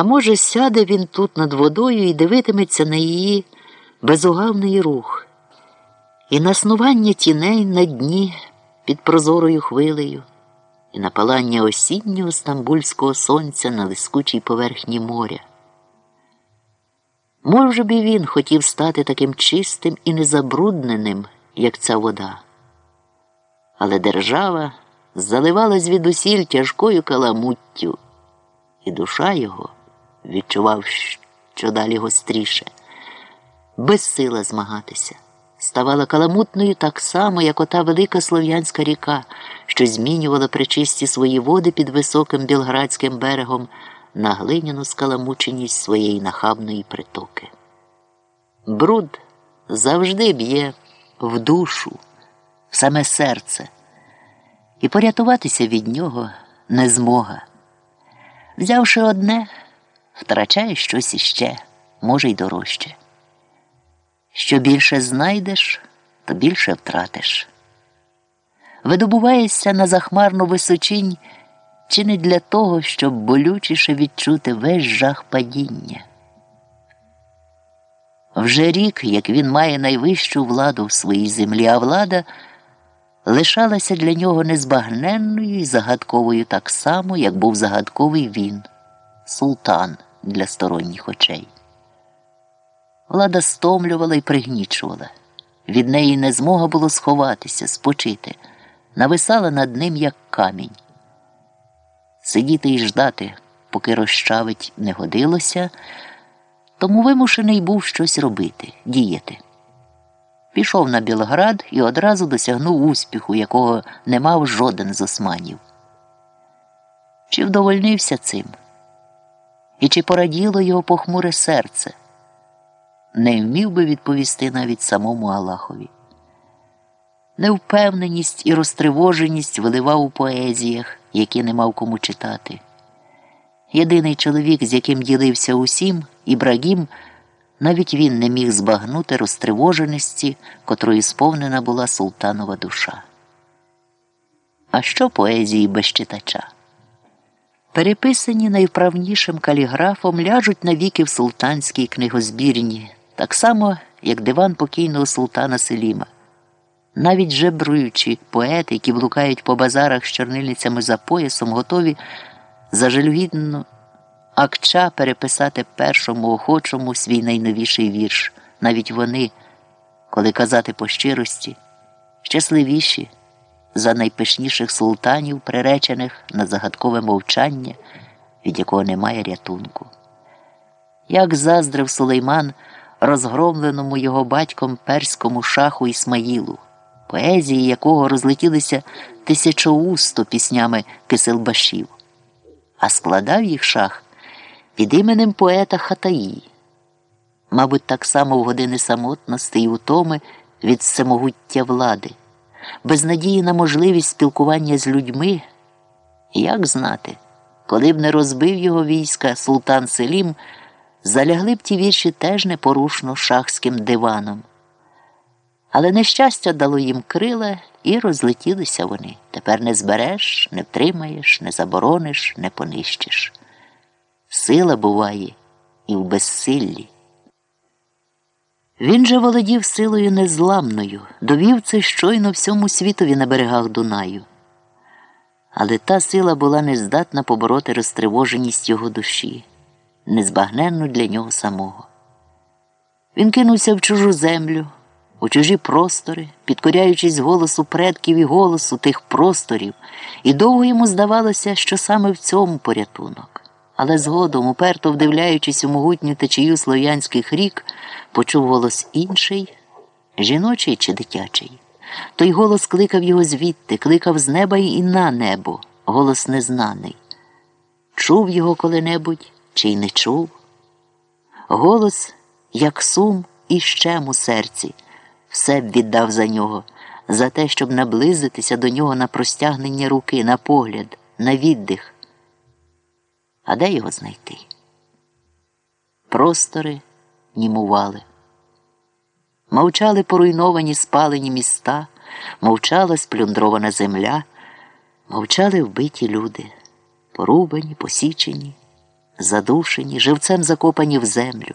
А може, сяде він тут над водою і дивитиметься на її безугавний рух, і на снування тіней на дні під прозорою хвилею, і на палання осіннього стамбульського сонця на лискучій поверхні моря. Може б і він хотів стати таким чистим і незабрудненим, як ця вода. Але держава заливала звідусіль тяжкою каламуттю, і душа його відчував, що далі гостріше, безсила змагатися, ставала каламутною так само, як ота велика слов'янська ріка, що змінювала причисті свої води під високим білградським берегом на глиняну скаламученість своєї нахабної притоки. Бруд завжди б'є в душу, в саме серце, і порятуватися від нього не змога. Взявши одне, втрачаєш щось іще, може й дорожче. Що більше знайдеш, то більше втратиш. Видобуваєшся на захмарну височинь чи не для того, щоб болючіше відчути весь жах падіння. Вже рік, як він має найвищу владу в своїй землі, а влада лишалася для нього незбагненною і загадковою так само, як був загадковий він, султан для сторонніх очей. Влада стомлювала і пригнічувала. Від неї не змога було сховатися, спочити, нависала над ним, як камінь. Сидіти і ждати, поки розчавить, не годилося, тому вимушений був щось робити, діяти. Пішов на Білград і одразу досягнув успіху, якого не мав жоден з османів. Чи вдовольнився цим? І чи пораділо його похмуре серце? Не вмів би відповісти навіть самому Аллахові. Невпевненість і розтривоженість виливав у поезіях, які не мав кому читати. Єдиний чоловік, з яким ділився усім, Ібрагім, навіть він не міг збагнути розтривоженості, котрою сповнена була султанова душа. А що поезії без читача? Переписані найвправнішим каліграфом ляжуть навіки в султанській книгозбірні, так само, як диван покійного султана Селіма. Навіть жебруючі поети, які блукають по базарах з чорнильницями за поясом, готові зажальгідно акча переписати першому охочому свій найновіший вірш. Навіть вони, коли казати по щирості, щасливіші за найпишніших султанів, приречених на загадкове мовчання, від якого немає рятунку. Як заздрив Сулейман розгромленому його батьком перському шаху Ісмаїлу, поезії якого розлетілися тисячоусто піснями киселбашів, а складав їх шах під іменем поета Хатаї. Мабуть, так само в години самотності і утоми від всемогуття влади без надії на можливість спілкування з людьми, як знати, коли б не розбив його війська султан Селім, залягли б ті вірші теж непорушно шахським диваном. Але нещастя дало їм крила і розлетілися вони. Тепер не збереш, не втримаєш, не заборониш, не понищиш. Сила буває і в безсиллі. Він же володів силою незламною, довів це щойно всьому світові на берегах Дунаю. Але та сила була нездатна побороти розтривоженість його душі, незбагненну для нього самого. Він кинувся в чужу землю, у чужі простори, підкоряючись голосу предків і голосу тих просторів, і довго йому здавалося, що саме в цьому порятунок але згодом, уперто вдивляючись у могутню течію слов'янських рік, почув голос інший, жіночий чи дитячий. Той голос кликав його звідти, кликав з неба і на небо, голос незнаний. Чув його коли-небудь чи й не чув. Голос, як сум і щем у серці, все б віддав за нього, за те, щоб наблизитися до нього на простягнення руки, на погляд, на віддих. А де його знайти? Простори німували. Мовчали поруйновані спалені міста, мовчала сплюндрована земля, мовчали вбиті люди, порубані, посічені, задушені, живцем закопані в землю.